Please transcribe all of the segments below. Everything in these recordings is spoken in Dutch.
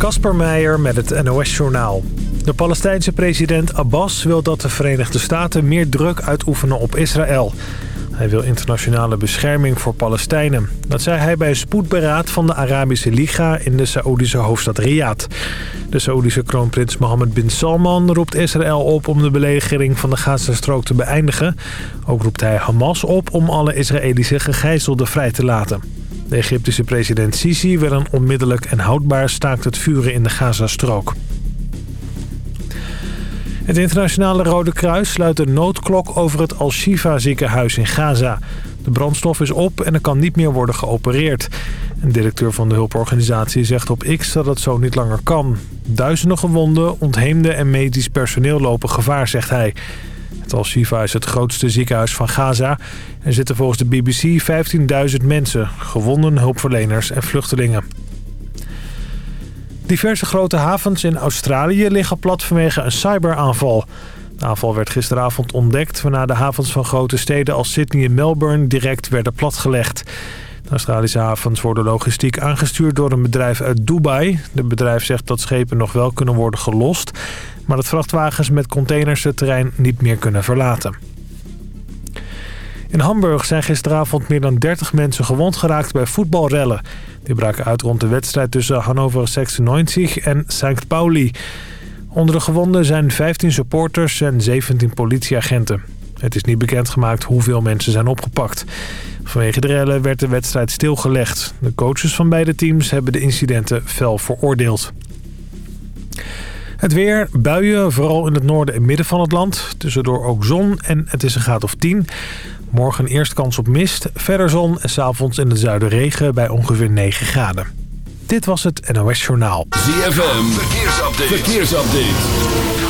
Kasper Meijer met het NOS-journaal. De Palestijnse president Abbas wil dat de Verenigde Staten meer druk uitoefenen op Israël. Hij wil internationale bescherming voor Palestijnen. Dat zei hij bij een spoedberaad van de Arabische Liga in de Saoedische hoofdstad Riyadh. De Saoedische kroonprins Mohammed bin Salman roept Israël op om de belegering van de Gazastrook te beëindigen. Ook roept hij Hamas op om alle Israëlische gegijzelden vrij te laten. De Egyptische president Sisi wil een onmiddellijk en houdbaar staakt het vuren in de Gazastrook. Het internationale Rode Kruis sluit een noodklok over het Al-Shifa ziekenhuis in Gaza. De brandstof is op en er kan niet meer worden geopereerd. Een directeur van de hulporganisatie zegt op X dat het zo niet langer kan. Duizenden gewonden, ontheemden en medisch personeel lopen gevaar, zegt hij. Het Al-Shifa is het grootste ziekenhuis van Gaza. Er zitten volgens de BBC 15.000 mensen, gewonden, hulpverleners en vluchtelingen. Diverse grote havens in Australië liggen plat vanwege een cyberaanval. De aanval werd gisteravond ontdekt... waarna de havens van grote steden als Sydney en Melbourne direct werden platgelegd. Australische havens worden logistiek aangestuurd door een bedrijf uit Dubai. Het bedrijf zegt dat schepen nog wel kunnen worden gelost... maar dat vrachtwagens met containers het terrein niet meer kunnen verlaten. In Hamburg zijn gisteravond meer dan 30 mensen gewond geraakt bij voetbalrellen. Die braken uit rond de wedstrijd tussen Hannover 96 en St. Pauli. Onder de gewonden zijn 15 supporters en 17 politieagenten. Het is niet bekendgemaakt hoeveel mensen zijn opgepakt. Vanwege de rellen werd de wedstrijd stilgelegd. De coaches van beide teams hebben de incidenten fel veroordeeld. Het weer, buien, vooral in het noorden en midden van het land. Tussendoor ook zon en het is een graad of 10. Morgen eerst kans op mist, verder zon en s'avonds in het zuiden regen bij ongeveer 9 graden. Dit was het NOS Journaal. ZFM, verkeersupdate. verkeersupdate.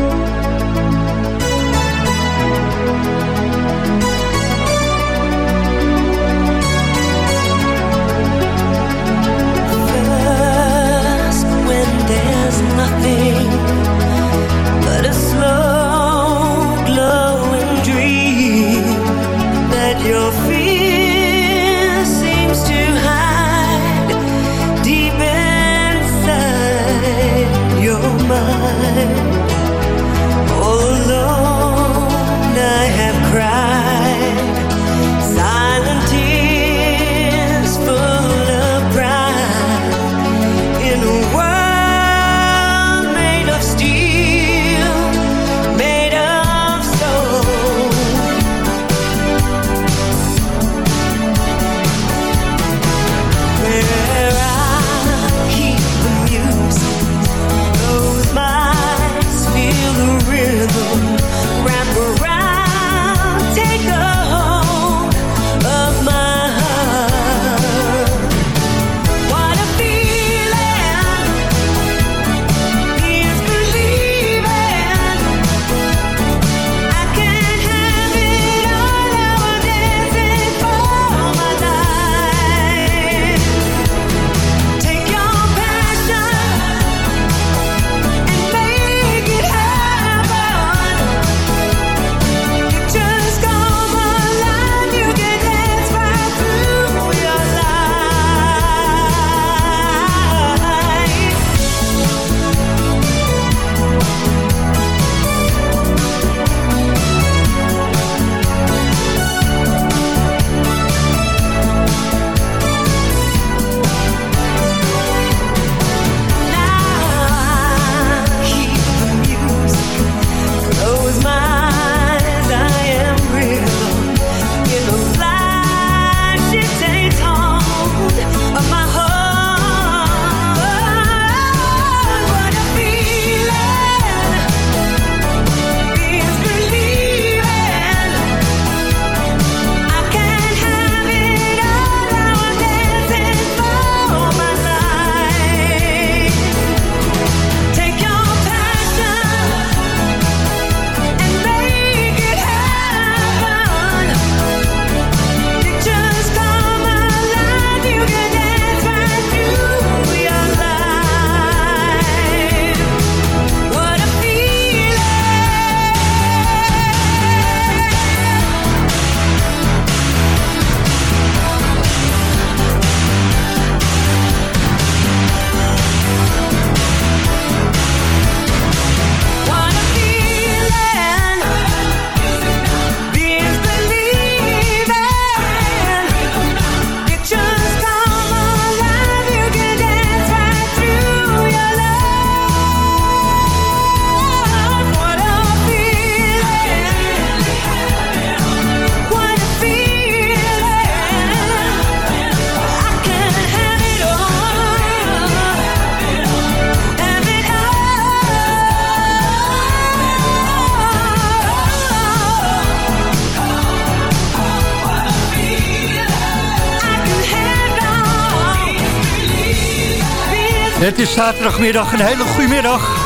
Het is zaterdagmiddag, een hele goede middag.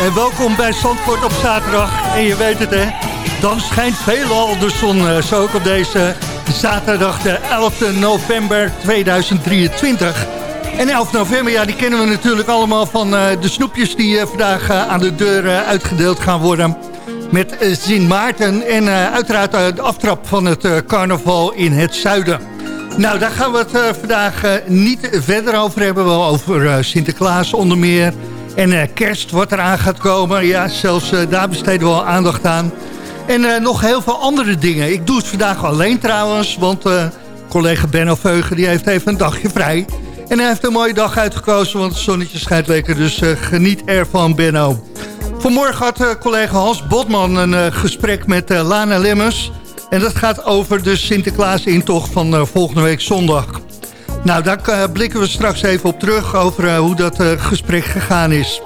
En welkom bij Zandvoort op zaterdag. En je weet het hè, dan schijnt veelal de zon. Eh, zo ook op deze zaterdag de 11 november 2023. En 11 november, ja, die kennen we natuurlijk allemaal van uh, de snoepjes... die uh, vandaag aan de deur uitgedeeld gaan worden met Sint Maarten. En uiteraard de aftrap van het carnaval in het zuiden. Nou, daar gaan we het vandaag niet verder over hebben. Wel over Sinterklaas onder meer. En kerst wat eraan gaat komen. Ja, zelfs daar besteden we al aandacht aan. En nog heel veel andere dingen. Ik doe het vandaag alleen trouwens, want collega Benno Veugen die heeft even een dagje vrij... En hij heeft een mooie dag uitgekozen, want het zonnetje schijnt lekker. Dus geniet ervan, Benno. Vanmorgen had collega Hans Botman een gesprek met Lana Lemmers. En dat gaat over de Sinterklaas-intocht van volgende week zondag. Nou, daar blikken we straks even op terug over hoe dat gesprek gegaan is.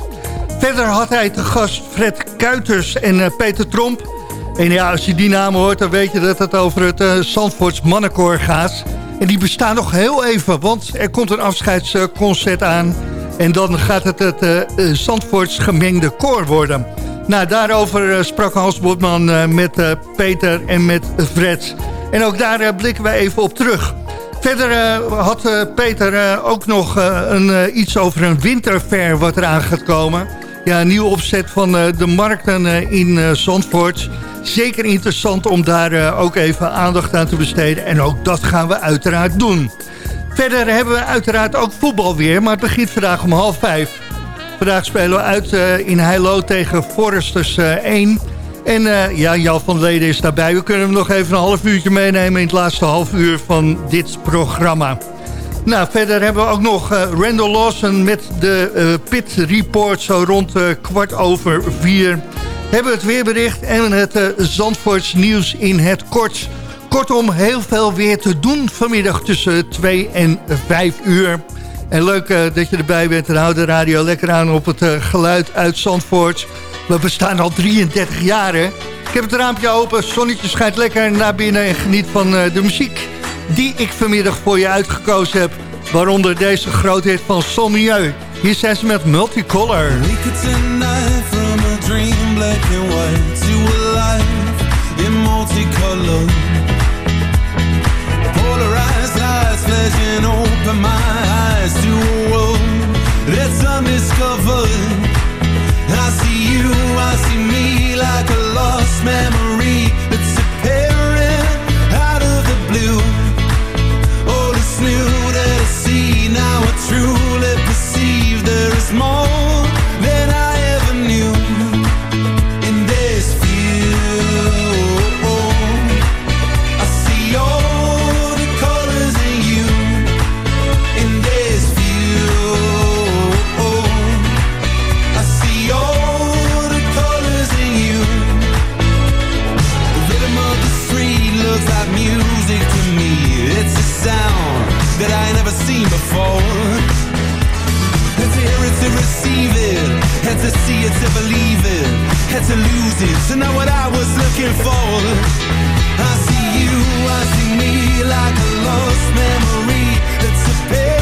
Verder had hij te gast Fred Kuiters en Peter Tromp. En ja, als je die namen hoort, dan weet je dat het over het Zandvoorts mannenkoor gaat... En die bestaan nog heel even, want er komt een afscheidsconcert aan. En dan gaat het het uh, Zandvoorts gemengde koor worden. Nou, daarover uh, sprak Hans Botman uh, met Peter en met Fred. En ook daar blikken we even op terug. Verder had Peter ook nog een, iets over een winterfair wat eraan gaat komen. Ja, een nieuwe opzet van de markten in Zandvoort zeker interessant om daar ook even aandacht aan te besteden. En ook dat gaan we uiteraard doen. Verder hebben we uiteraard ook voetbal weer, maar het begint vandaag om half vijf. Vandaag spelen we uit uh, in Heilo tegen Foresters uh, 1. En ja, Jan van Leden is daarbij. We kunnen hem nog even een half uurtje meenemen in het laatste half uur van dit programma. Nou, verder hebben we ook nog Randall Lawson met de Pit Report zo rond kwart over vier hebben het weerbericht en het uh, Zandvoorts nieuws in het kort. Kortom, heel veel weer te doen vanmiddag tussen 2 en 5 uur. En leuk uh, dat je erbij bent en houd de radio lekker aan op het uh, geluid uit Zandvoort. We bestaan al 33 jaar, hè? Ik heb het raampje open, zonnetje schijnt lekker naar binnen... en geniet van de muziek die ik vanmiddag voor je uitgekozen heb. Waaronder deze grootheid van Son Milieu. Hier zijn ze met Multicolor. dream to a life in multicolor. Polarized lights flashing open my undiscovered. I see you, I see me like a lost memory that's appearing out of the blue. New perceive there is more. To see it to believe it, had to lose it to know what I was looking for. I see you, I see me like a lost memory that's appearing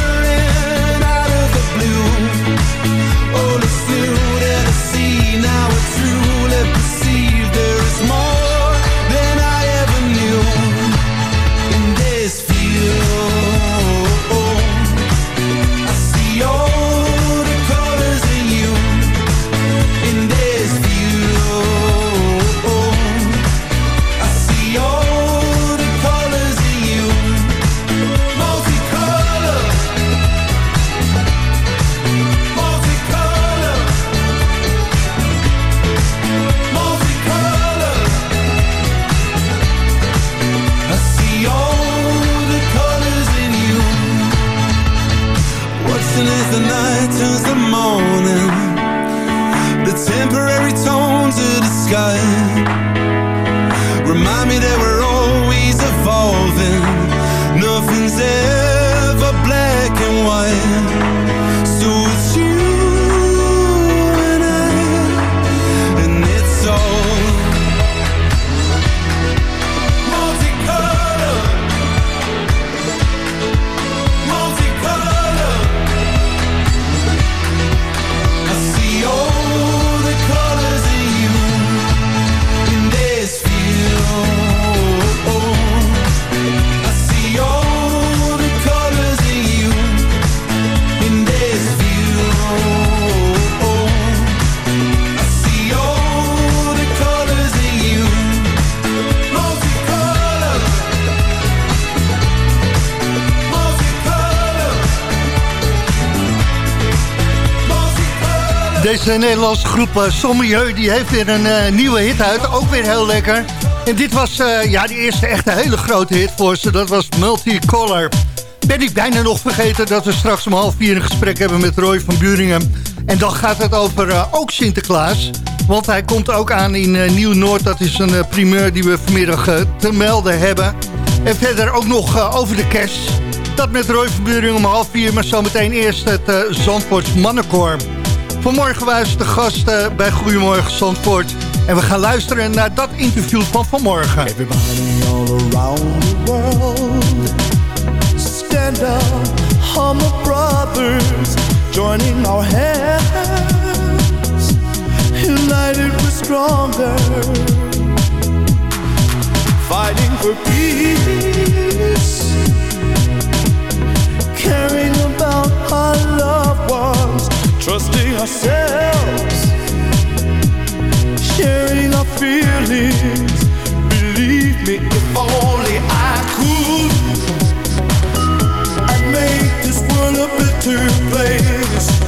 Deze Nederlandse groep uh, Sommelieu die heeft weer een uh, nieuwe hit uit. Ook weer heel lekker. En dit was uh, ja, de eerste echte hele grote hit voor ze. Dat was Multicolor. Ben ik bijna nog vergeten dat we straks om half vier een gesprek hebben met Roy van Buringen. En dan gaat het over ook Sinterklaas. Want hij komt ook aan in Nieuw-Noord. Dat is een primeur die we vanmiddag te melden hebben. En verder ook nog over de kerst. Dat met Roy van Buringen om half vier. Maar zometeen eerst het Zandvoorts Mannenkoor. Vanmorgen ze de gasten bij Goedemorgen Zandvoort. En we gaan luisteren naar dat interview van vanmorgen. Everybody all around the world Stand up, humble brothers Joining our hands United we're stronger Fighting for peace Caring about our loved ones trusting ourselves, sharing our feelings. Believe me, if only I could, I'd make this world a better place.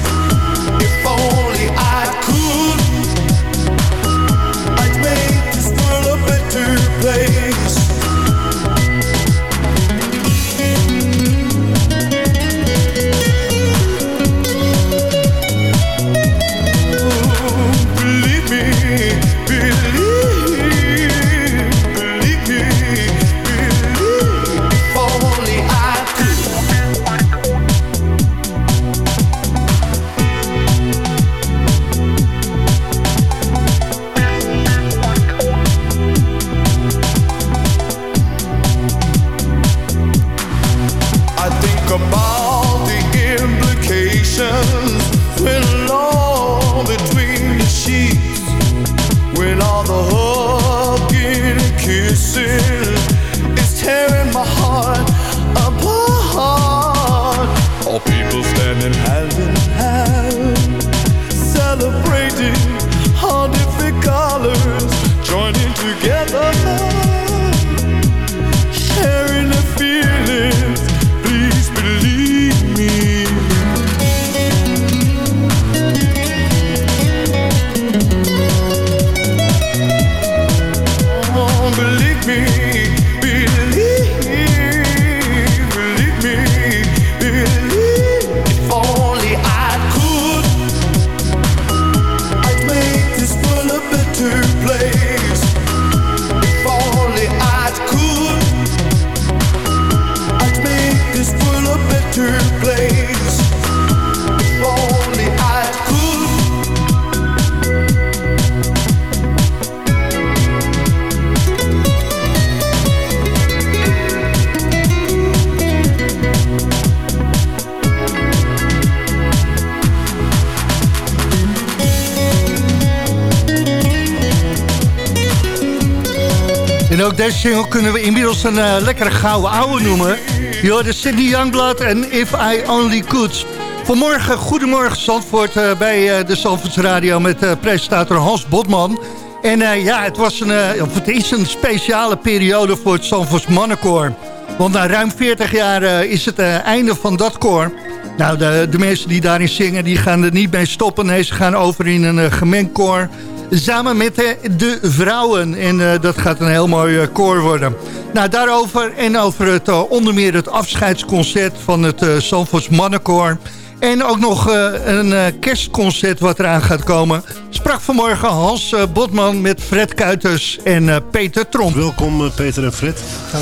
Een uh, lekkere gouden ouwe noemen. Je de Sydney Youngblood en If I Only Could. Vanmorgen, goedemorgen Zandvoort uh, bij uh, de Zandvoorts Radio met presentator Hans Botman. En ja, het, was een, het is een speciale periode voor het Zandvoorts mannenkoor. Want na ruim 40 jaar is het einde van dat koor. Nou, de, de, mensen die daarin zingen, die gaan er niet mee stoppen. Nee, ze gaan over in een gemengd koor samen met de, de vrouwen. En uh, dat gaat een heel mooi uh, koor worden. Nou, daarover en over het, onder meer het afscheidsconcert van het Zandvoorts Mannenkoor. En ook nog uh, een uh, kerstconcert wat eraan gaat komen. Sprak vanmorgen Hans uh, Botman met Fred Kuiters en Peter Tromp. Welkom Peter en Fred.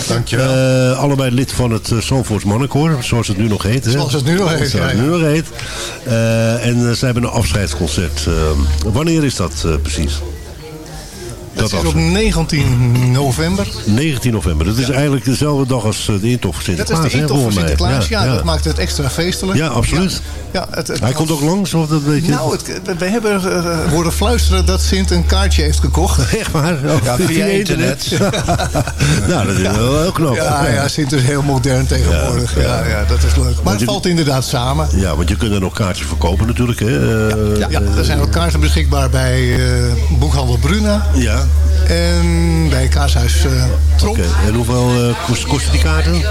Dankjewel. allebei lid van het Zandvoorts Mannenkoor, zoals het nu nog heet. Hè? Zoals het nu nog heet. Zoals het nu nog heet. en ze hebben een afscheidsconcert. wanneer is dat precies? Dat, is op 19 november. 19 november. Dat is eigenlijk dezelfde dag als de intocht van Sinterklaas. Dat is de intocht van Sinterklaas, ja, ja, Dat maakt het extra feestelijk. Ja, absoluut. Ja, het, het, Hij komt ook langs? Of dat weet je? Nou, het, we hebben uh, horen fluisteren dat Sint een kaartje heeft gekocht. Echt waar? Oh, ja, via internet. nou, dat is wel heel knap. Ja, ja, Sint is heel modern tegenwoordig. Ja, ja, dat is leuk. Maar het valt inderdaad samen. Ja, want je kunt er nog kaartjes verkopen natuurlijk. Hè? Uh, ja, ja, er zijn ook kaarten beschikbaar bij uh, Boekhandel Bruna. Ja. En bij Kaashuis uh, Tromp. En hoeveel uh, kost, kosten die kaarten?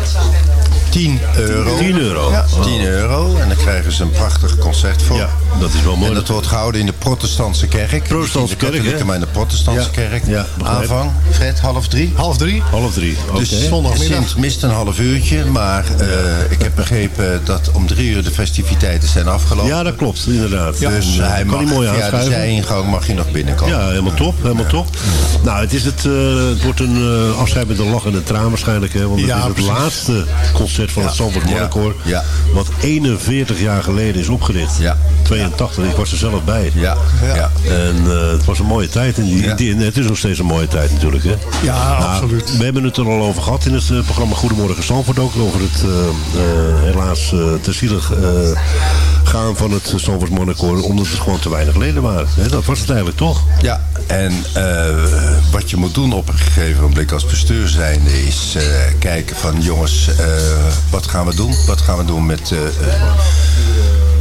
10 euro. 10 euro. Ja, Oh. 10 euro. En dan krijgen ze een prachtig concert voor. Ja, dat is wel mooi. En dat wordt gehouden in de protestantse kerk. Protestantse Niet in de kerk, hè? in de protestantse Ja. kerk. Ja. Aanvang, Fred, half drie. Half drie. Half drie, oké. Dus Zondagmiddag. Sint mist een half uurtje. Maar eh, ik heb begrepen dat om drie uur de festiviteiten zijn afgelopen. Ja, dat klopt, inderdaad. Dus En, eh, hij kan mag mooi via de zijingang mag je nog binnenkomen. Ja, helemaal top, helemaal top. Nou, het, is het, eh, het wordt een eh, afscheid met een lach en een traan waarschijnlijk. Hè, want het Ja, is het precies. laatste concert van het Zandvoort Ja. Wat 41 jaar geleden is opgericht. Ja. 82, ik was er zelf bij. Ja, ja. En eh, het was een mooie tijd. En die, Ja. die- het is nog steeds een mooie tijd natuurlijk. Hè? Ja, Nou, absoluut. We hebben het er al over gehad in het eh, programma Goedemorgen Zandvoort ook. Over het eh, eh, helaas eh te zielig eh, gaan van het Zandvoort Marnecoor. Omdat er gewoon te weinig leden waren. Hè? Dat was het eigenlijk toch? Ja, en eh, wat je moet doen op een gegeven moment als bestuur zijnde is eh, kijken van jongens, eh, wat gaan we doen? Wat gaan we doen met eh, eh,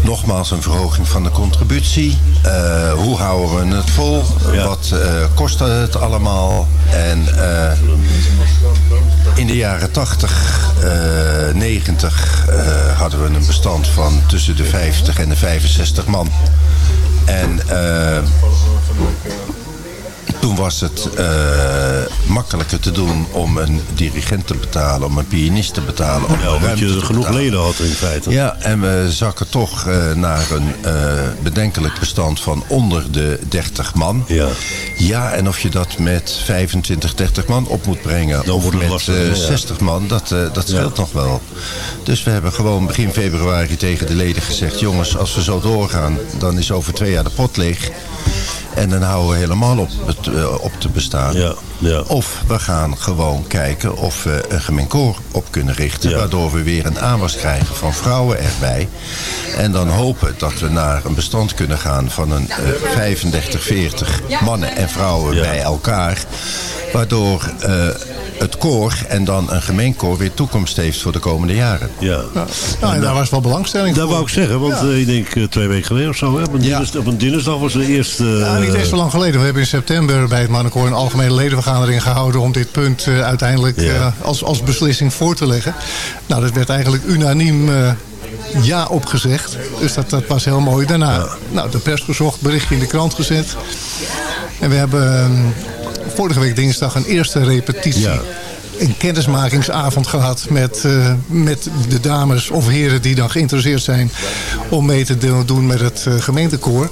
nogmaals een verhoging van de contributie? Eh, hoe houden we het vol? Ja. Wat eh, kost het allemaal? En eh, in de jaren 80, eh 90 eh, hadden we een bestand van tussen de 50 en de 65 man. En eh, toen was het eh, makkelijker te doen om een dirigent te betalen, om een pianist te betalen. Om Ja, een omdat je genoeg leden had in feite. Ja, en we zakken toch eh, naar een eh, bedenkelijk bestand van onder de 30 man. Ja. Ja, en of je dat met 25, 30 man op moet brengen. Dan of wordt het met lastig, eh, ja. 60 man, dat, dat scheelt nog wel. Dus we hebben gewoon begin februari tegen de leden gezegd... jongens, als we zo doorgaan, dan is over twee jaar de pot leeg. En dan houden we helemaal op, het, eh, op te bestaan. Ja, ja. Of we gaan gewoon kijken of we een gemengd koor op kunnen richten. Ja. Waardoor we weer een aanwas krijgen van vrouwen erbij. En dan hopen dat we naar een bestand kunnen gaan van een eh 35, 40 mannen en vrouwen bij elkaar. Waardoor eh, het koor en dan een gemengd koor weer toekomst heeft voor de komende jaren. Ja. Ja. Nou, en daar was wel belangstelling Dat voor. wou ik zeggen, want Ja. eh, ik denk eh, twee weken geleden of zo. Hè, op, een Ja. dinsdag, op een dinsdag was de eerste... Ja, niet eens zo lang geleden. We hebben in september bij het Mannenkoor een algemene ledenvergadering gehouden om dit punt eh, uiteindelijk Ja. eh, als, als beslissing voor te leggen. Nou, dat werd eigenlijk unaniem eh, ja opgezegd. Dus dat, dat was heel mooi. Daarna, nou, de pers gezocht, berichtje in de krant gezet. En we hebben ehm, vorige week dinsdag een eerste repetitie. Ja. Een kennismakingsavond gehad met, eh, met de dames of heren die dan geïnteresseerd zijn om mee te do- doen met het eh, gemeentekoor.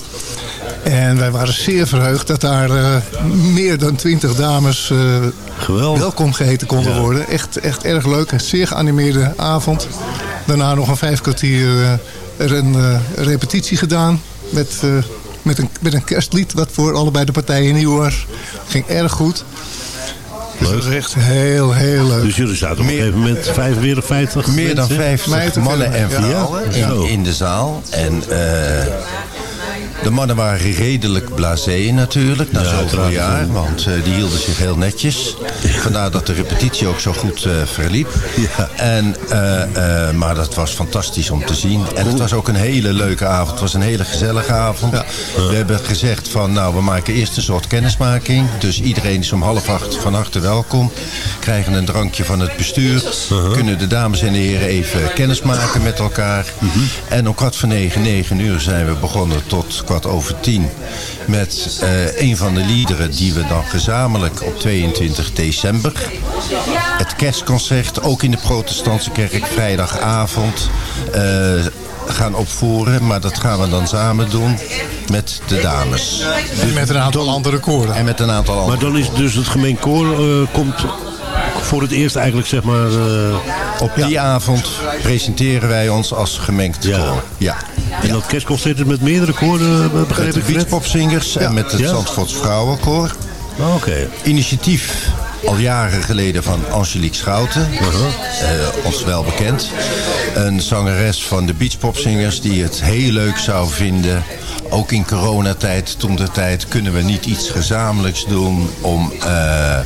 En wij waren zeer verheugd dat daar eh, meer dan twintig dames welkom geheten konden Ja. worden. Echt, echt erg leuk. Een zeer geanimeerde avond. Daarna nog een vijf kwartier er een repetitie gedaan. Met, met, een, met een kerstlied wat voor allebei de partijen nieuw was. Ging erg goed. Dus dat was echt heel, heel leuk. Dus jullie zaten op een gegeven moment 45, 50 Meer dan mensen? 50 Meiden, mannen en vrouwen Ja. In, in de zaal. En eh, de mannen waren redelijk blasé natuurlijk, na Ja, zoveel jaar. Want eh, die hielden zich heel netjes. Vandaar dat de repetitie ook zo goed eh, verliep. Ja. En, eh, maar dat was fantastisch om te zien. En het was ook een hele leuke avond. Het was een hele gezellige avond. We hebben gezegd van, nou, we maken eerst een soort kennismaking. Dus iedereen is om half acht van harte welkom. Krijgen een drankje van het bestuur. Kunnen de dames en de heren even kennismaken met elkaar. En om kwart voor negen, negen uur zijn we begonnen tot kwart over tien. Met eh, een van de liederen die we dan gezamenlijk op 22 december. Het kerstconcert, ook in de protestantse kerk, vrijdagavond. eh, gaan opvoeren, maar dat gaan we dan samen doen met de dames. En met een aantal andere koren. En met een aantal Maar andere. dan is dus het gemeen koor eh, komt voor het eerst eigenlijk zeg maar... eh, Op die avond presenteren wij ons als gemengd Ja. koor. Ja. En dat kerstconcert is met meerdere koren, eh, begreep Met de ik net? beachpopzingers en met het. Zandvoorts Vrouwenkoor. Oh, Oké. Initiatief al jaren geleden van Angelique Schouten. eh, ons wel bekend. Een zangeres van de beachpopzingers die het heel leuk zou vinden. Ook in coronatijd, toen de tijd, kunnen we niet iets gezamenlijks doen om... eh,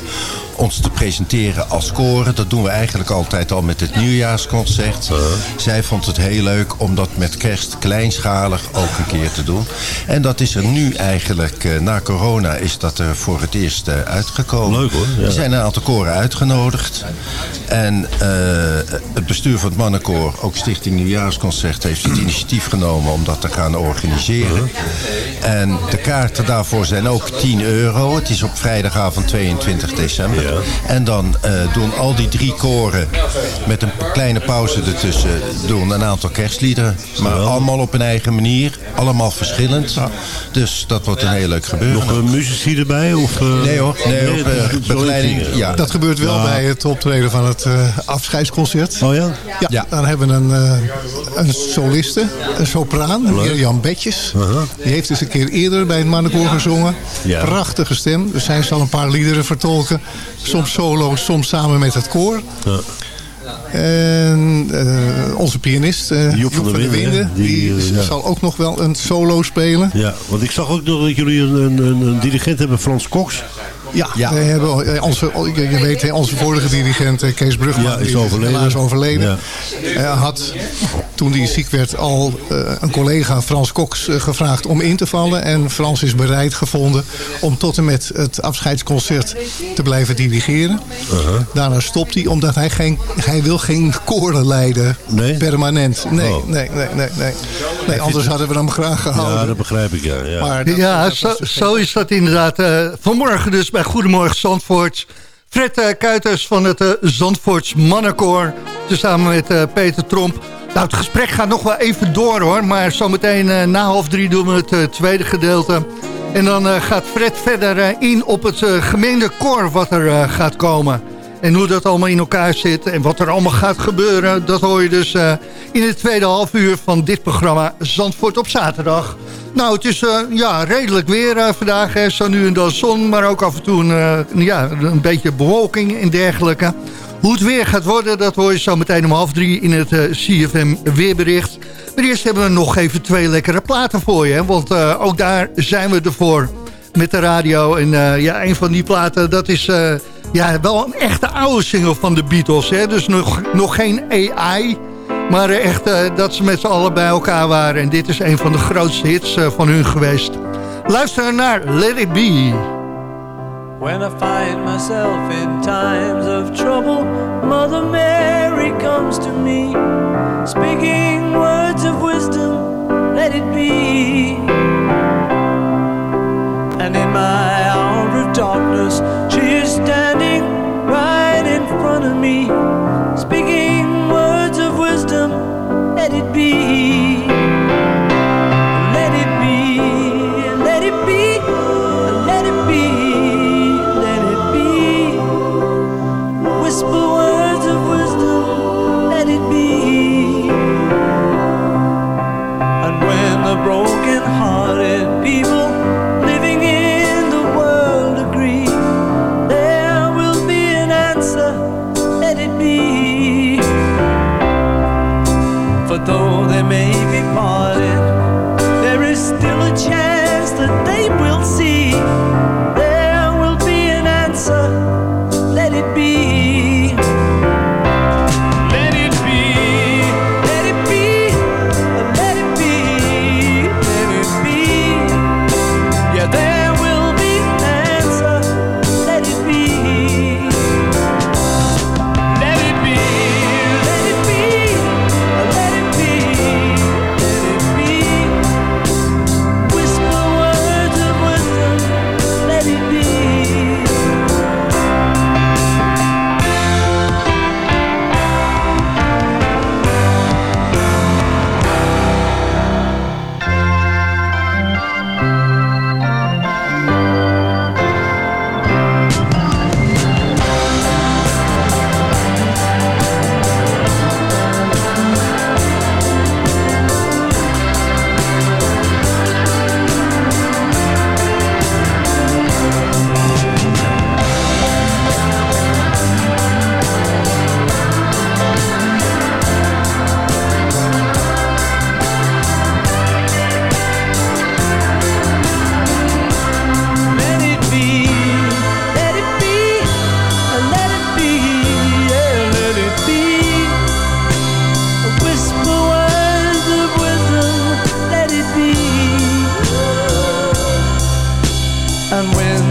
ons te presenteren als koren. Dat doen we eigenlijk altijd al met het nieuwjaarsconcert. Zij vond het heel leuk om dat met kerst kleinschalig ook een keer te doen. En dat is er nu eigenlijk, eh, na corona, is dat er voor het eerst eh, uitgekomen. Leuk, hoor, ja. Er zijn een aantal koren uitgenodigd. En eh, het bestuur van het mannenkoor, ook Stichting Nieuwjaarsconcert, heeft het initiatief genomen om dat te gaan organiseren. En de kaarten daarvoor zijn ook 10 euro. Het is op vrijdagavond 22 december. En dan eh, doen al die drie koren met een kleine pauze ertussen doen een aantal kerstliederen. Maar allemaal op een eigen manier. Allemaal verschillend. Dus dat wordt een heel leuk gebeuren. Nog een muzici erbij? Of, eh, Nee hoor, nee, op, eh, begeleiding. Ja. Dat gebeurt wel Ja. bij het optreden van het eh, afscheidsconcert. Oh ja? Ja, Ja. dan hebben we een, eh, een soliste, een sopraan, Mirjam Betjes. Die heeft eens een keer eerder bij het mannenkoor gezongen. Ja. Prachtige stem. Dus zij zal een paar liederen vertolken. Soms solo, soms samen met het koor. Ja. En eh, onze pianist, eh, Joep van der Winden? Die, die, eh, ja. zal ook nog wel een solo spelen. Ja, want ik zag ook nog dat jullie een, een, een, een dirigent hebben, Frans Cox. Ja, Ja. we hebben eh, onze, je weet, onze vorige dirigent eh, Kees Brugman, Ja, is overleden. helaas overleden. Ja. Hij had, toen hij ziek werd, al eh, een collega Frans Cox eh, gevraagd om in te vallen. En Frans is bereid gevonden om tot en met het afscheidsconcert te blijven dirigeren. Uh-huh. Daarna stopt hij, omdat hij, geen, hij wil geen koren leiden, Nee? permanent. Nee, Oh. nee, nee, nee. nee. nee anders hadden we hem graag gehouden. Ja, dat begrijp ik, ja. ja. maar dat- Ja, dat zo, zo is dat inderdaad. eh, vanmorgen dus bij Goedemorgen Zandvoort. Fred eh, Kuiters van het eh, Zandvoorts Mannenkoor. Samen met eh, Peter Tromp. Nou, het gesprek gaat nog wel even door hoor. Maar zometeen na half drie doen we het tweede gedeelte. En dan gaat Fred verder in op het gemengde koor wat er gaat komen. En hoe dat allemaal in elkaar zit en wat er allemaal gaat gebeuren... dat hoor je dus eh, in het tweede half uur van dit programma Zandvoort op zaterdag. Nou, het is eh, ja, redelijk weer eh, vandaag. Hè. Zo nu en dan zon, maar ook af en toe een, ja, een beetje bewolking en dergelijke. Hoe het weer gaat worden, dat hoor je zo meteen om half drie in het CFM weerbericht. Maar eerst hebben we nog even twee lekkere platen voor je. Hè, want ook daar zijn we ervoor met de radio. En ja, een van die platen, dat is ja, wel een echte oude single van de Beatles. Hè? Dus nog, nog geen AI, maar eh, echt eh, dat ze met z'n allen bij elkaar waren. En dit is een van de grootste hits eh, van hun geweest. Luister naar Let It Be. When I find myself in times of trouble, Mother Mary comes to me, speaking words of wisdom, let it be. And in my hour of darkness, standing right in front of me, speaking words of wisdom, let it be.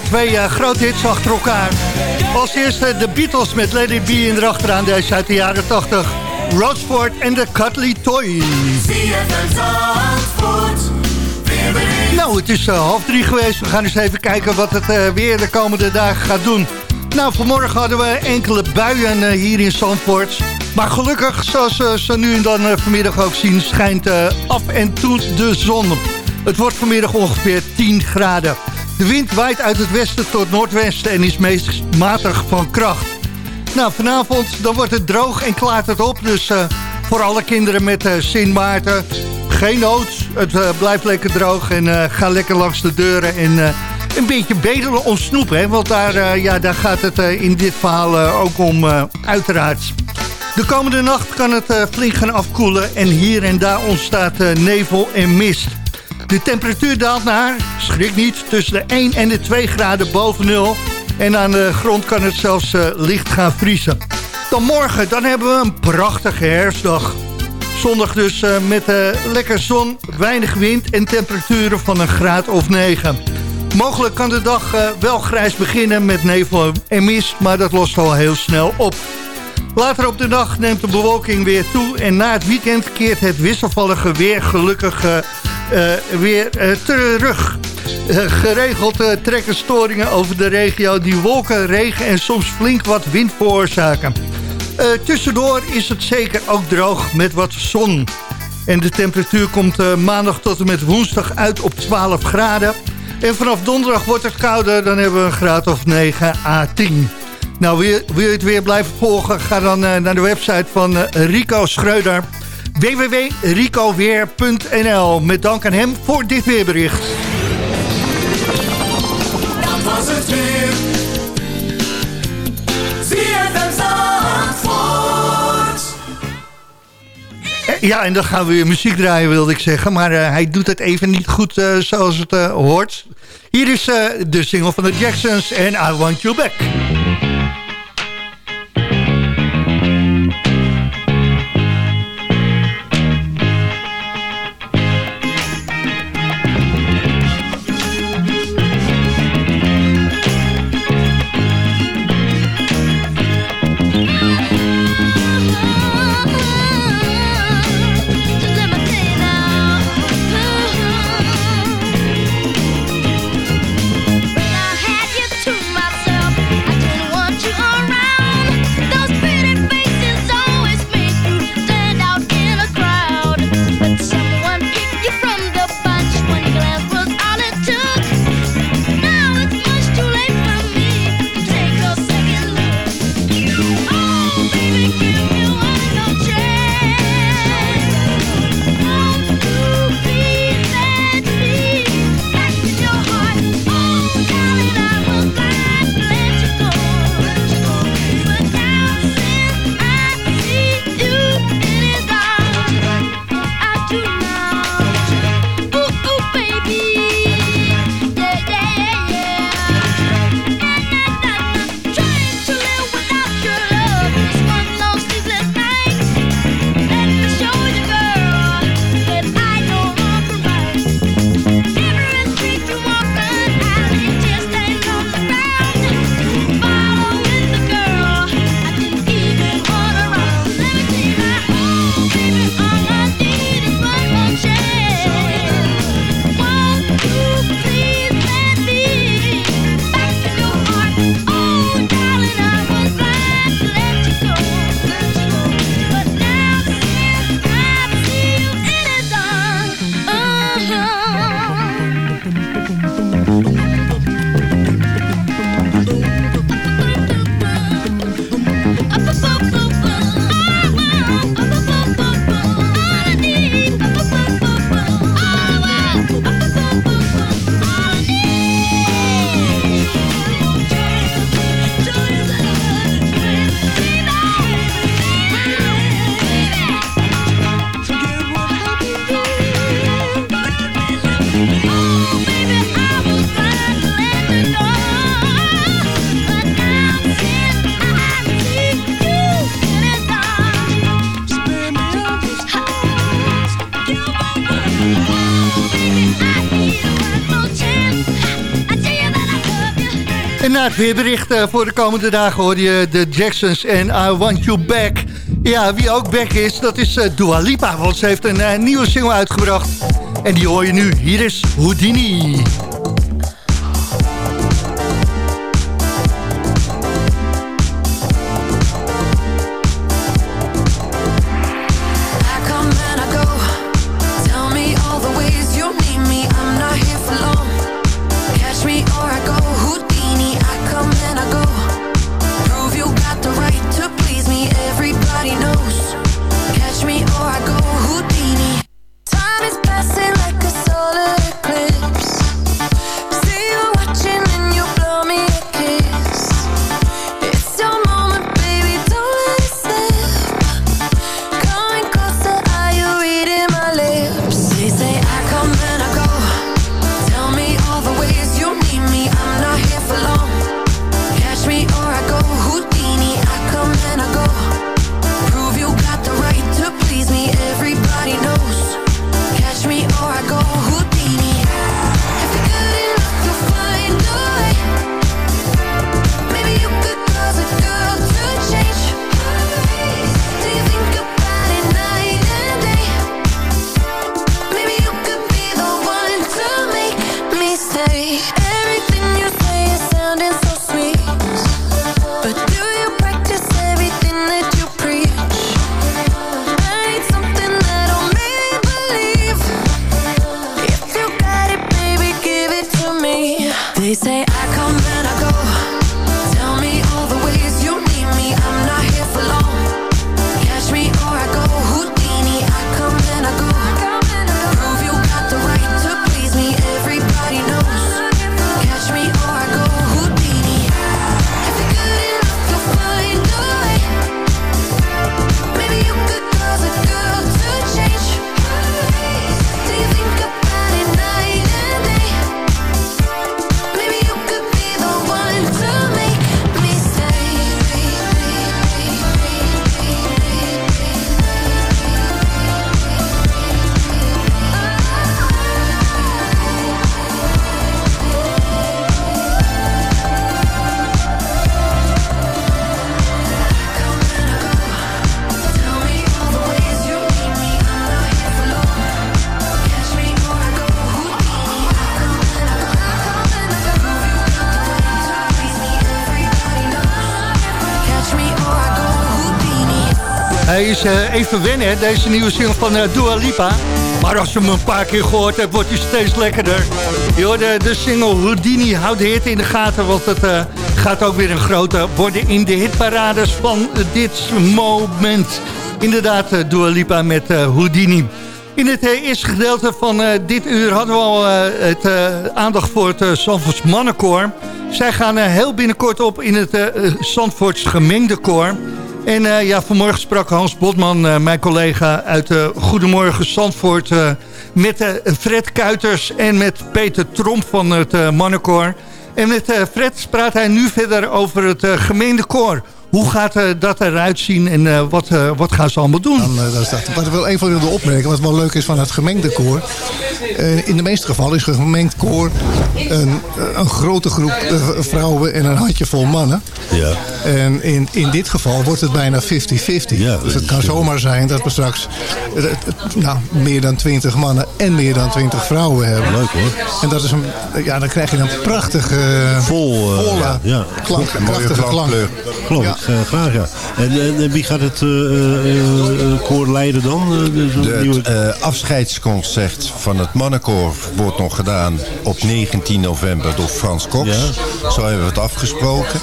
twee uh, grote hits achter elkaar. Als eerste de Beatles met Lady B in erachteraan, deze uit de jaren 80. Roadsport en de Cuddly Toy. Nou, het is eh, half drie geweest. We gaan eens even kijken wat het eh, weer de komende dagen gaat doen. Nou, vanmorgen hadden we enkele buien hier in Zandvoort. Maar gelukkig, zoals ze nu en dan vanmiddag ook zien... schijnt af en toe de zon. Het wordt vanmiddag ongeveer 10 graden. De wind waait uit het westen tot noordwesten en is meest matig van kracht. Nou, vanavond dan wordt het droog en klaart het op. Dus uh, voor alle kinderen met uh, Sint Maarten, geen nood. Het uh, blijft lekker droog en ga lekker langs de deuren en een beetje bedelen om snoep. Hè? Want daar, ja, daar gaat het in dit verhaal ook om, uiteraard. De komende nacht kan het flink gaan afkoelen en hier en daar ontstaat nevel en mist. De temperatuur daalt naar, schrik niet, tussen de 1 en de 2 graden boven nul. En aan de grond kan het zelfs uh, licht gaan vriezen. Dan morgen, dan hebben we een prachtige herfstdag. Zondag dus uh, met uh, lekker zon, weinig wind en temperaturen van een graad of 9. Mogelijk kan de dag wel grijs beginnen met nevel en mist, maar dat lost al heel snel op. Later op de dag neemt de bewolking weer toe en na het weekend keert het wisselvallige weer gelukkig weer uh, terug. Uh, geregeld trekken storingen over de regio die wolken, regen en soms flink wat wind veroorzaken. tussendoor is het zeker ook droog met wat zon. En de temperatuur komt maandag tot en met woensdag uit op 12 graden. En vanaf donderdag wordt het kouder, dan hebben we een graad of 9 à 10. Nou, wil je, wil je het weer blijven volgen? Ga dan naar de website van Rico Schreuder www.ricoweer.nl. Met dank aan hem voor dit weerbericht. Dat was het weer. Eh, ja, en dan gaan we weer muziek draaien, wilde ik zeggen. Maar uh, hij doet het even niet goed uh, zoals het uh, hoort. Hier is de single van de Jacksons en I Want You Back. Het weerbericht voor de komende dagen hoor je de Jacksons en I Want You Back. Ja, wie ook back is, dat is uh, Dua Lipa, want ze heeft een uh, nieuwe single uitgebracht. En die hoor je nu. Hier is Houdini. Say I eh, even wennen, deze nieuwe single van eh, Dua Lipa. Maar als je hem een paar keer gehoord hebt, wordt hij steeds lekkerder. Je hoorde de single Houdini, houd de hit in de gaten... want het eh, gaat ook weer een grote worden in de hitparades van dit moment. Inderdaad, eh, Dua Lipa met eh, Houdini. In het eerste gedeelte van dit uur hadden we al het aandacht voor het uh, mannenkoor. Zij gaan heel binnenkort op in het Zandvoorts gemengde koor. En eh, ja, vanmorgen sprak Hans Botman, eh, mijn collega uit eh, Goedemorgen Zandvoort... met Fred Kuiters en met Peter Tromp van het mannenkoor. En met Fred praat hij nu verder over het eh, gemeende koor. Hoe gaat eh, dat eruit zien en eh, wat, eh, wat gaan ze allemaal doen? Dan, dat is dat. Wat ik wel even wilde opmerken, wat wel leuk is van het gemengde koor. eh, in de meeste gevallen is een gemengd koor een, een grote groep vrouwen en een handjevol mannen. Ja. En in, in dit geval wordt het bijna 50-50. dus het kan zomaar zijn dat we straks nou, meer dan 20 mannen en meer dan 20 vrouwen hebben. Leuk hoor. En dat is een, ja, dan krijg je een prachtige, Vol, eh, volle ja. klank, Een mooie krachtige klank. klankkleur. Ik, eh, graag ja. En, en, wie gaat het eh, eh, koor leiden dan? Nieuwe- het afscheidsconcert van het mannenkoor wordt nog gedaan op 19 november door Frans Cox. Zo hebben we het afgesproken.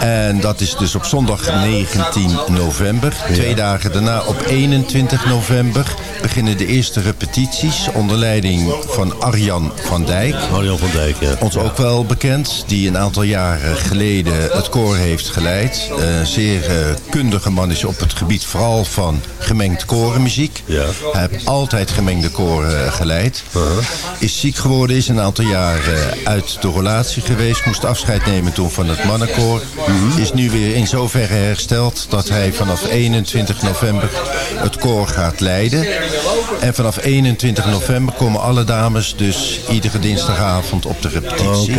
En dat is dus op zondag 19 november. Twee dagen daarna op 21 november beginnen de eerste repetities onder leiding van Arjan van Dijk. Arjan van Dijk, ja. Ons ook wel bekend, die een aantal jaren geleden het koor heeft geleid. Een zeer eh, kundige man is op het gebied vooral van gemengd korenmuziek. Hij heeft altijd gemengde koren eh, geleid. Is ziek geworden, is een aantal jaren uit de relatie geweest. Moest afscheid nemen toen van het mannenkoor. Is nu weer in zoverre hersteld dat hij vanaf 21 november het koor gaat leiden. En vanaf 21 november komen alle dames dus iedere dinsdagavond op de repetitie.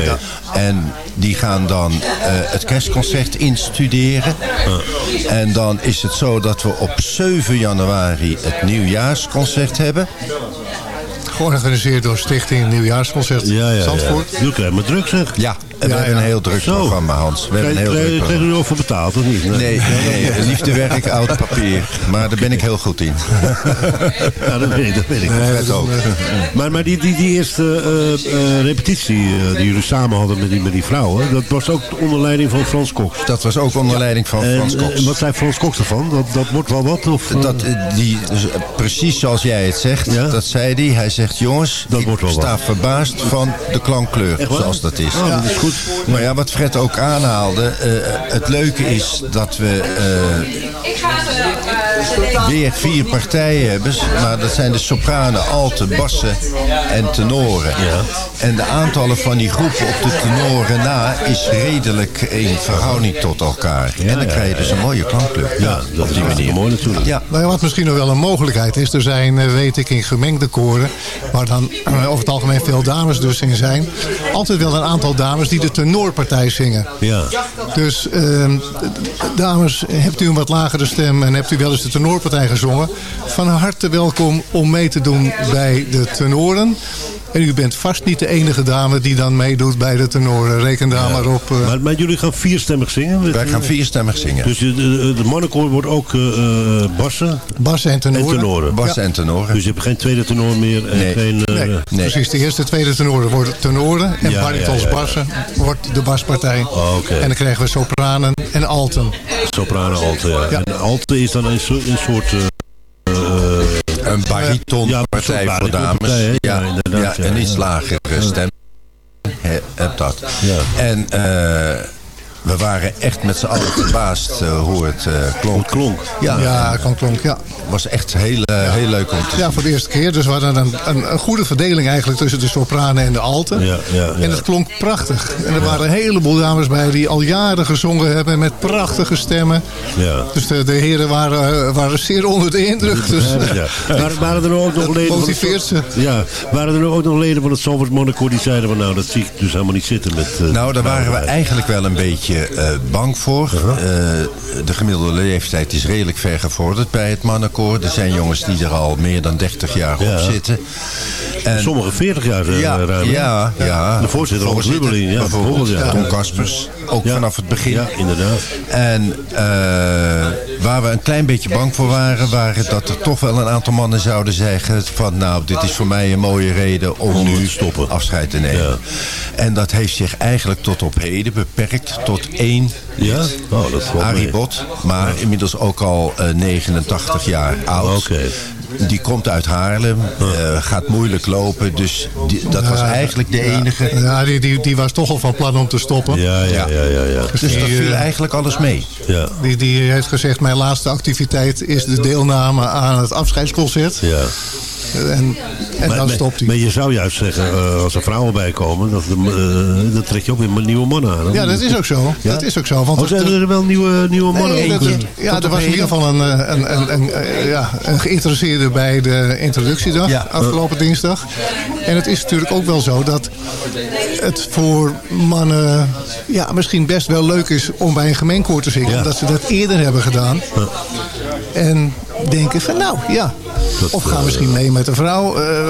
En die gaan dan eh, het kerstconcert instuderen. En dan is het zo dat we op 7 januari het nieuwjaarsconcert hebben. Georganiseerd door Stichting Nieuwjaarsconcert Ja, ja, Zandvoort. ja. Nu krijg je maar druk zeg. Ja, en we hebben een heel druk Zo. programma, Hans. We hebben een heel druk programma. je er ook voor betaald, of niet? Nee, nee, liefdewerk, oud papier. Maar daar ben ik heel goed in. Ja, dat weet ik. Dat weet ik. Nee, Fred ook. Maar, maar die, die, die eerste eh, eh, repetitie eh, die jullie samen hadden met die, met die vrouwen... dat was ook onder leiding van Frans Cox. Dat was ook onder leiding van En, Frans eh, Cox. wat zei Frans Cox ervan? Dat, dat wordt wel wat? Of? Dat, die, dus, precies zoals jij het zegt, dat zei hij. Hij zegt, jongens, ik wordt wel sta wat. verbaasd van de klankkleur, zoals dat is. Ah, dat is goed. Maar ja, wat Fred ook aanhaalde, eh, het leuke is dat we eh, weer vier partijen hebben. Maar dat zijn de sopranen, alten, bassen en tenoren. En de aantallen van die groepen op de tenoren na is redelijk in verhouding tot elkaar. en dan krijg je dus een mooie klankkleur. Ja, dat op die manier. mooi natuurlijk. Ja. Nou ja, wat misschien nog wel een mogelijkheid is, er zijn, eh, weet ik, in gemengde koren, waar dan eh, over het algemeen veel dames dus in zijn, altijd wel een aantal dames die de tenorpartij zingen. Ja. Dus ehm, dames, hebt u een wat lagere stem en hebt u wel eens de tenorpartij gezongen? Van harte welkom om mee te doen bij de tenoren. En u bent vast niet de enige dame die dan meedoet bij de tenoren. Reken daar maar op. eh. Maar, maar jullie gaan vierstemmig zingen? Wij gaan vierstemmig zingen. Dus de, de, de mannenkoor wordt ook eh, eh, bassen Bassen en tenoren. en tenoren. Bassen en tenoren. Dus je hebt geen tweede tenor meer en Nee. geen... eh, Nee, Nee. precies. De eerste, tweede tenoren worden tenoren. En Ja, baritons ja, ja, ja. bassen wordt de baspartij. Oh, oké. En dan krijgen we sopranen en alten. Soprano alte, ja. Ja. En alte is dan een, soort- een soort... eh, eh, Een baritonpartij Ja, voor dames. Ja, Ja, inderdaad, ja, een iets lagere stem. He- Heb dat. Ja. En eh, we waren echt met z'n allen verbaasd eh, hoe het eh, klonk. klonk. Ja, Ja, het kan klonk, ja. het was echt heel, eh, heel leuk om te zien. Ja, voor de eerste keer. Dus we hadden een, een, een goede verdeling eigenlijk tussen de sopranen en de alten. Ja, ja, ja. En het klonk prachtig. En er waren een heleboel dames bij die al jaren gezongen hebben met prachtige stemmen. ja. Dus de, de heren waren, waren zeer onder de indruk. Dus, Ja. Waren, waren er nou ook nog leden van motiveert ze. het, ja, waren er nou ook nog leden van het Zalvoort Monaco die zeiden van nou dat zie ik dus helemaal niet zitten met... Nou, daar waren we eigenlijk wel een beetje eh, bang voor. Uh-huh. Eh, de gemiddelde leeftijd is redelijk ver gevorderd bij het mannenkoor. Er zijn jongens die er al meer dan 30 jaar Ja. op zitten. En Sommigen 40 jaar eh, ja, ruim. ja, ja. De voorzitter, Hans Lubbeling, ja, bijvoorbeeld. Tom Kaspers, ook Ja. vanaf het begin. Ja, inderdaad. En eh, waar we een klein beetje bang voor waren, waren dat er toch wel een aantal mannen zouden zeggen van nou, dit is voor mij een mooie reden om, Om nu stoppen. afscheid te nemen. Ja. En dat heeft zich eigenlijk tot op heden beperkt tot één Ja? Oh, dat Arie. Bot, maar inmiddels ook al eh, 89 jaar oud. Die komt uit Haarlem, eh, gaat moeilijk lopen, dus die- dat was eigenlijk de enige. Ja, die, die, die was toch al van plan om te stoppen. Ja, ja, ja, ja. ja. Dus dat viel eigenlijk alles mee. ja. Die, die heeft gezegd, mijn laatste activiteit is de deelname aan het afscheidsconcert. ja. En, en Maar, dan stopt hij. maar je zou juist zeggen, eh, als er vrouwen bij komen, dat, eh, dan trek je ook weer nieuwe mannen aan. Ja, dat is ook zo. Ja? Dat is ook zo. Want Oh, zijn het- er wel nieuwe, nieuwe mannen? Nee, dat- eh? ja, er was in ieder geval een, eh, een, een, een, eh, ja, een geïnteresseerde bij de introductiedag Ja. afgelopen dinsdag. En het is natuurlijk ook wel zo dat het voor mannen ja, misschien best wel leuk is om bij een gemeenkoor te zingen. Omdat ze dat eerder hebben gedaan. En denken van nou ja, Dat, of gaan eh, misschien mee met een vrouw. eh,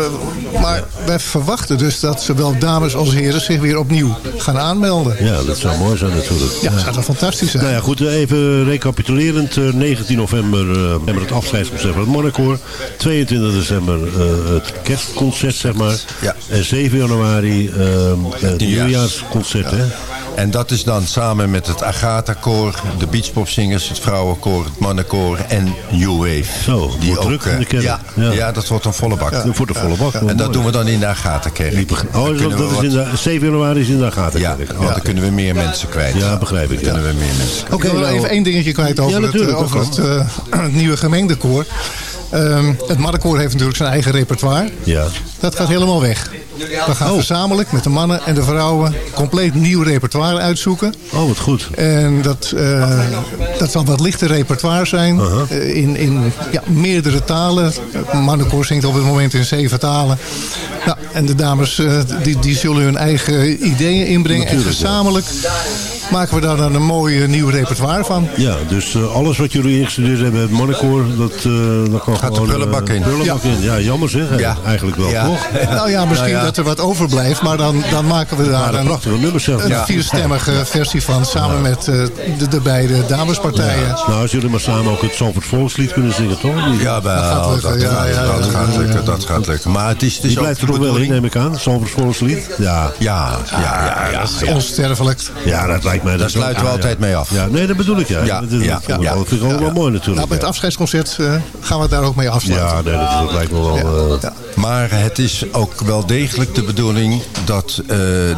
maar wij verwachten dus dat zowel dames als heren zich weer opnieuw gaan aanmelden. Ja, dat zou mooi zijn natuurlijk. Ja, dat zou fantastisch zijn. Nou ja, goed, even recapitulerend. Eh, 19 november eh, hebben we het afscheidsconcert van het Mannenkoor. 22 december het kerstconcert, zeg maar. Ja. En 7 januari het nieuwjaars. nieuwjaarsconcert, hè? En dat is dan samen met het Agatha-koor, de Beachpopzingers, het vrouwenkoor, het mannenkoor en New Wave. Zo, wordt druk in eh, de kerk. ja, Ja. ja. dat wordt een volle bak. Wordt een volle bak. En dat doen we dan in de Agatha-kerk. Oh, dat, is in de, 7 januari is in de Agatha. Ja, want dan kunnen we meer mensen kwijt. Ja, begrijp ik. Dan Ja. kunnen we meer mensen wil wel nou- even één dingetje kwijt over, Ja, het, natuurlijk, eh, over dat het, eh, het nieuwe gemengde koor. Ehm, het mannenkoor heeft natuurlijk zijn eigen repertoire. Ja. Dat gaat helemaal weg. We gaan Oh. gezamenlijk met de mannen en de vrouwen compleet nieuw repertoire uitzoeken. Oh, wat goed. En dat, eh, dat zal wat lichter repertoire zijn. Eh, in in ja, meerdere talen. Mannenkoor zingt op het moment in zeven talen. Nou, en de dames eh, die, die zullen hun eigen ideeën inbrengen. en ja. Maken we daar dan een mooi nieuw repertoire van. Ja, dus eh, alles wat jullie ingestudeerd hebben, het mannenkoor, dat, eh dat kan Gaat de gewoon... eh, prullenbak in. prullenbak in. Ja, jammer zeg. Ja. Eigenlijk wel, Ja. toch? Nou ja, misschien Nou ja. dat er wat overblijft, maar dan, dan maken we daar Maar een prachtige nummers zelf. een Ja. vierstemmige versie van. Samen met eh, de, de beide damespartijen. Nou, als jullie maar samen ook het Zalvoort Volkslied kunnen zingen, toch? Ja, wel, dat, gaat, ja, ja, dat ja, gaat ja, lukken, ja. dat gaat lukken. Maar het is, het is die ook blijft de er nog wel in, neem ik aan. Zalvoort Volkslied. Ja. Ja, ja, ja, ja. Dat is onsterfelijk. Ja, dat lijkt mij... Daar sluiten we ja, altijd mee af. Ja, nee, dat bedoel ik, ja. Ja, ja, dat, ja. dat vind ik ook wel mooi natuurlijk. Nou, met het afscheidsconcert eh, gaan we het daar ook mee afsluiten. ja, nee, dat, dat lijkt me wel... eh, Ja. Maar het is ook wel degelijk de bedoeling dat eh,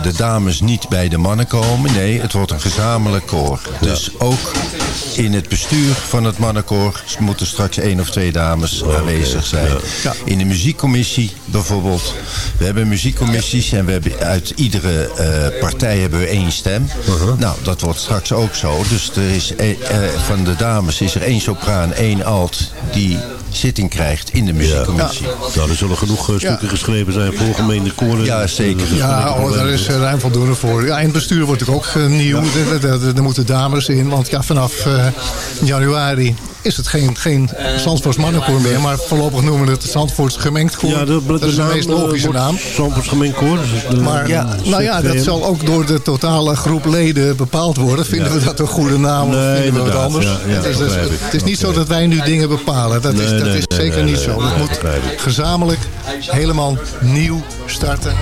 de dames niet bij de mannen komen. Nee, het wordt een gezamenlijk koor. Dus ook in het bestuur van het mannenkoor moeten straks één of twee dames aanwezig zijn. Ja. In de muziekcommissie bijvoorbeeld. We hebben muziekcommissies en we hebben uit iedere eh, partij hebben we één stem. Nou, dat wordt straks ook zo. Dus er is eh, eh, van de dames is er één sopraan, één alt die zitting krijgt in de muziekcommissie. nou, er zullen genoeg eh, stukken geschreven zijn voor gemeende koren. Ja, zeker. Dat is Ja, oh, daar is ruim voldoende voor. Ja, in het bestuur wordt het ook nieuw. Er, er- er- er moeten dames in. Want ja, vanaf eh, januari is het geen, geen Zandvoorts mannenkoor meer. Maar voorlopig noemen we het het Zandvoorts gemengd koor. Ja, de, dat is de naam, meest eh, logische naam. Zandvoorts gemengd koor. dus de- Maar ja, nou ja, dat ZVM. zal ook door de totale groep leden bepaald worden. Vinden Ja. we dat een goede naam of Nee, vinden we wat inderdaad, anders? ja, het, is, dus- het is niet zo dat wij nu dingen bepalen. Dat is, Nee, dat is nee, zeker niet zo. Dat moet gezamenlijk helemaal nieuw starten.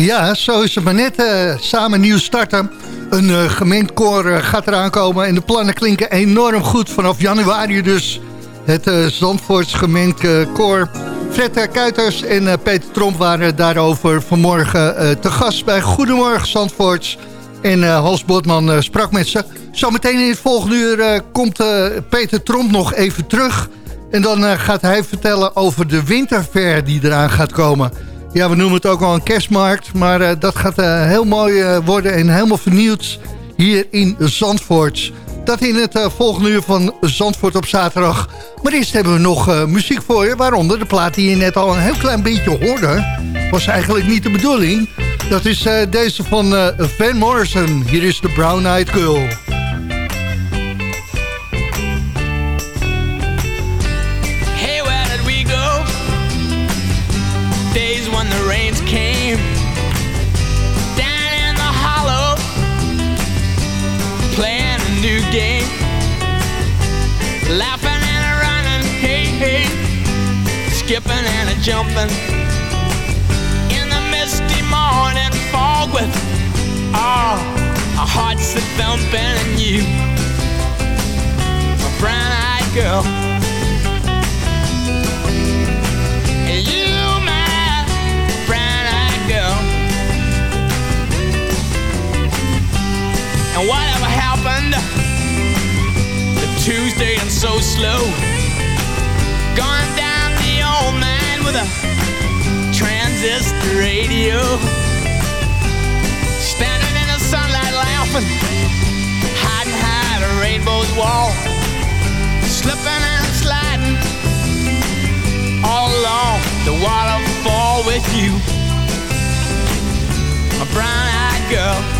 Ja, zo is het maar net. eh, samen nieuw starten. Een eh gemengd koor eh, gaat eraan komen. En de plannen klinken enorm goed. Vanaf januari dus het Zandvoorts gemengd koor. Fred Kuiters en Peter Tromp waren daarover vanmorgen te gast bij Goedemorgen Zandvoorts. En Hans Botman sprak met ze. Zometeen in het volgende uur komt Peter Tromp nog even terug. En dan gaat hij vertellen over de winterfair die eraan gaat komen. Ja, we noemen het ook al een kerstmarkt. Maar eh, dat gaat eh, heel mooi eh, worden en helemaal vernieuwd hier in Zandvoort. Dat in het volgende uur van Zandvoort op zaterdag. Maar eerst hebben we nog muziek voor je. Waaronder de plaat die je net al een heel klein beetje hoorde. Was eigenlijk niet de bedoeling. Dat is deze van Van Morrison. Hier is de Brown Eyed Girl. Jumping in the misty morning fog with all our hearts that thumping and you, my brown-eyed girl. You, my brown-eyed girl. And whatever happened to Tuesday and so slow? Gone with a transistor radio. Standing in the sunlight laughing, hiding behind a rainbow's wall. Slipping and sliding all along the waterfall with you, my brown-eyed girl.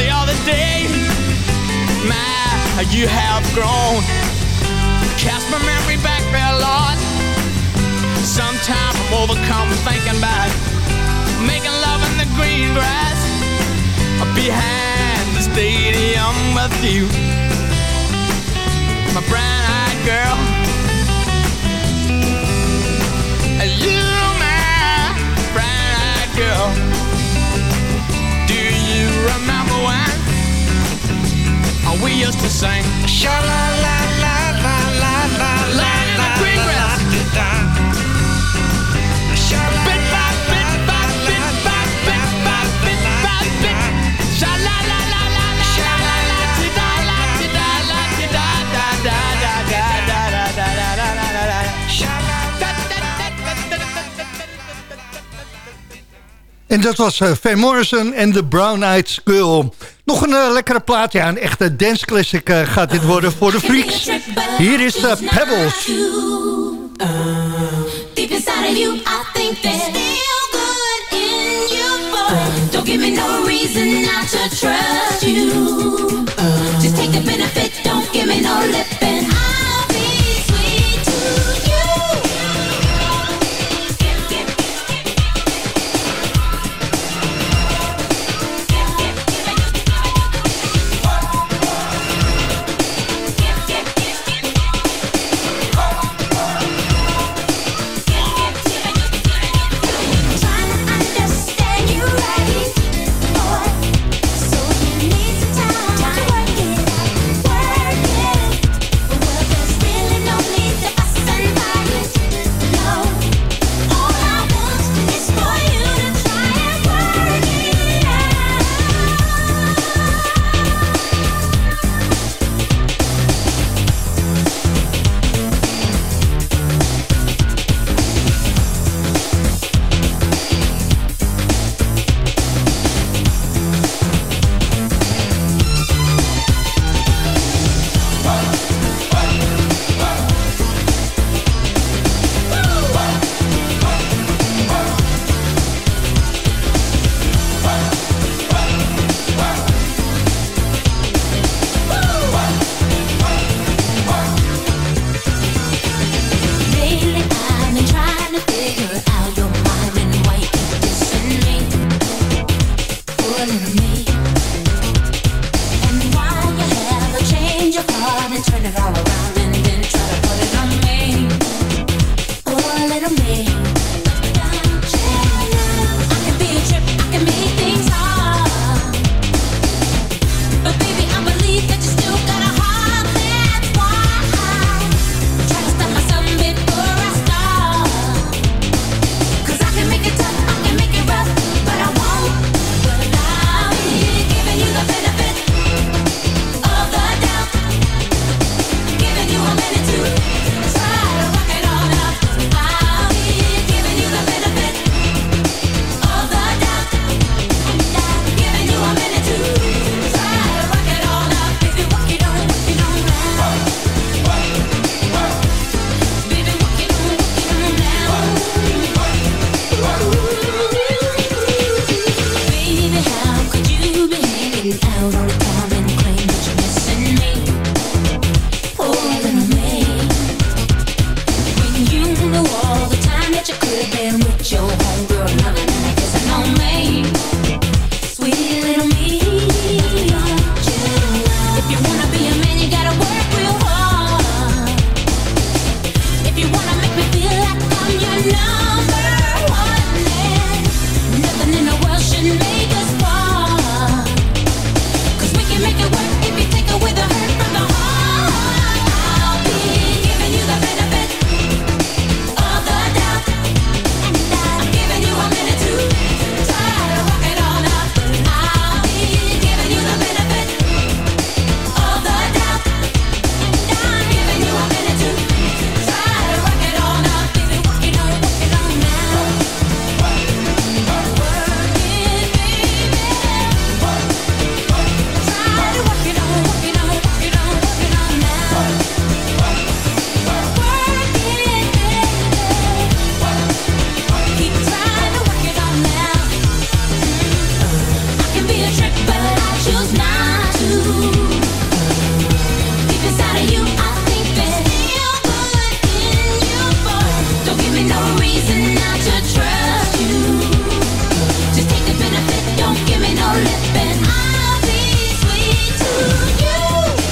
The other day. My, you have grown. Cast my memory back there, Lord. Sometimes I'm overcome thinking about making love in the green grass behind the stadium with you, used to sing. Sha la la la la la la la la la la En dat was eh, Van Morrison en de Brown Eyed Girl. Nog een eh, lekkere plaat, ja, een echte dance classic eh, gaat dit worden voor de freaks. Hier is eh, Pebbles. Deep inside of you, I think there's still good in you. Don't give me no reason not to trust you. Just take the benefit, don't give me no lip,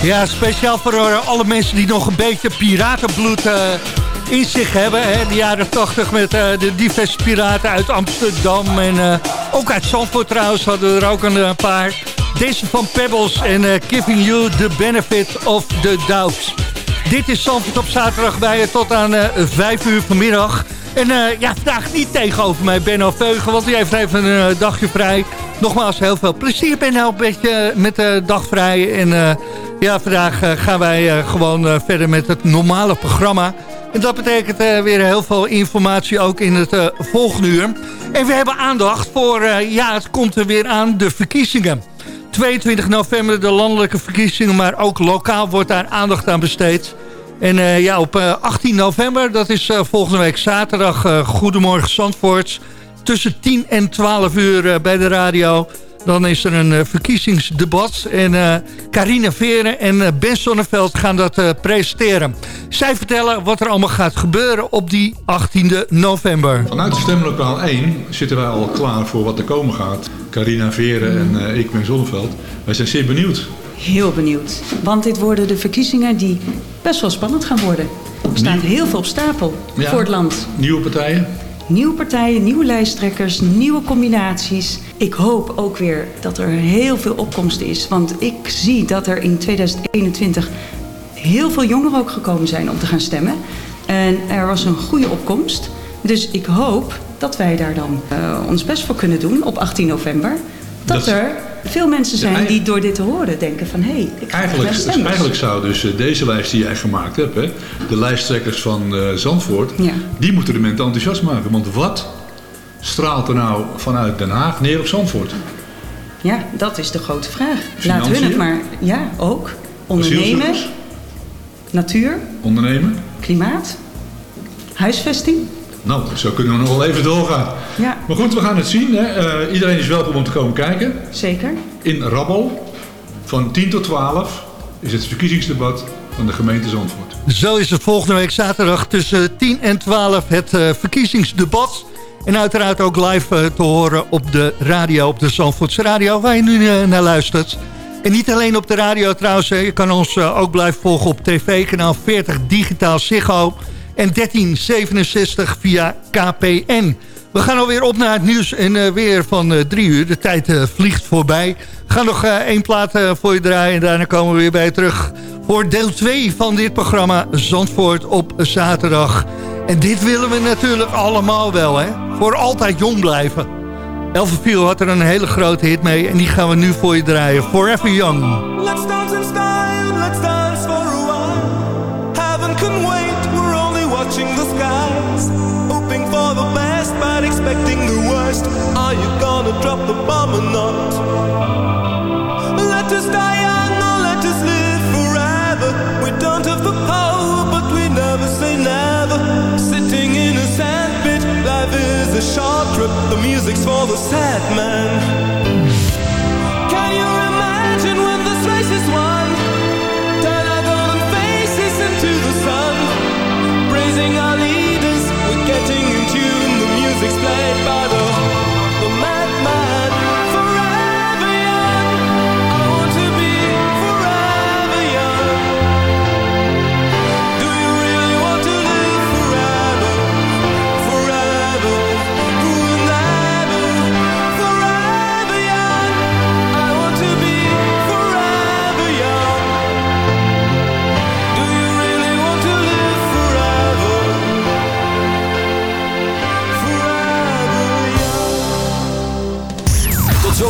Ja, speciaal voor eh, alle mensen die nog een beetje piratenbloed eh, in zich hebben. Hè? De jaren 80 met eh, de diverse piraten uit Amsterdam. En ook uit Zandvoort trouwens hadden we er ook een paar. Deze van Pebbles en Giving You the Benefit of the Doubt. Dit is Zandvoort op zaterdag bij je tot aan eh 5 uur vanmiddag. En ja, vandaag niet tegenover mij Benno Veugen, want die heeft even een dagje vrij. Nogmaals, heel veel plezier Benno, een beetje met de dag vrij. En ja, vandaag eh, gaan wij eh, gewoon eh, verder met het normale programma. En dat betekent weer heel veel informatie ook in het volgende uur. En we hebben aandacht voor, ja, het komt er weer aan, de verkiezingen. 22 november de landelijke verkiezingen, maar ook lokaal wordt daar aandacht aan besteed. En ja, op eh, 18 november, dat is volgende week zaterdag, Goedemorgen Zandvoort. Tussen 10 en 12 uur bij de radio. Dan is er een eh, verkiezingsdebat. En eh Carine Veren en eh, Ben Sonneveld gaan dat eh, presenteren. Zij vertellen wat er allemaal gaat gebeuren op die 18e november. Vanuit stemlokaal 1 zitten wij al klaar voor wat er komen gaat. Carina Veren en eh, ik ben Zonneveld. Wij zijn zeer benieuwd. Heel benieuwd. Want dit worden de verkiezingen die best wel spannend gaan worden. Er staat heel veel op stapel Ja. voor het land. Nieuwe partijen? Nieuwe partijen, nieuwe lijsttrekkers, nieuwe combinaties. Ik hoop ook weer dat er heel veel opkomst is. Want ik zie dat er in 2021 heel veel jongeren ook gekomen zijn om te gaan stemmen. En er was een goede opkomst. Dus ik hoop dat wij daar dan eh, ons best voor kunnen doen op 18 november. Dat, Dat- er veel mensen zijn die door dit te horen denken van... hé, hey, ik ga Eigenlijk, eigenlijk zou dus eh, deze lijst die jij gemaakt hebt, hè, de lijsttrekkers van eh, Zandvoort, Ja. die moeten de mensen enthousiast maken. Want wat straalt er nou vanuit Den Haag neer op Zandvoort? Ja, dat is de grote vraag. Laat Financiën? hun het maar, ja, ook. Ondernemen, natuur, Ondernemen? klimaat, huisvesting. Nou, zo kunnen we nog wel even doorgaan. Ja, Maar goed, we gaan het zien. Hè. Eh, iedereen is welkom om te komen kijken. zeker. In Rabbel, van 10 tot 12, is het verkiezingsdebat van de gemeente Zandvoort. Zo is het volgende week zaterdag tussen 10 en 12 het eh, verkiezingsdebat. En uiteraard ook live eh, te horen op de radio, op de Zandvoortse radio, waar je nu naar luistert. En niet alleen op de radio trouwens, je kan ons ook blijven volgen op tv, kanaal 40 Digitaal Ziggo en 1367 via KPN. We gaan alweer op naar het nieuws en eh, weer van eh, drie uur. De tijd eh, vliegt voorbij. We gaan nog één plaat voor je draaien en daarna komen we weer bij je terug... voor deel 2 van dit programma Zandvoort op zaterdag. En dit willen we natuurlijk allemaal wel, hè? Voor altijd jong blijven. Elfenviel had er een hele grote hit mee en die gaan we nu voor je draaien. Forever Young. Let's dance in style, best, but expecting the worst. Are you gonna drop the bomb or not? Let us die young or let us live forever. We don't have the power, but we never say never. Sitting in a sandpit, life is a short trip. The music's for the sad man. Can you imagine when this race is? Turn golden faces into the sun. Praising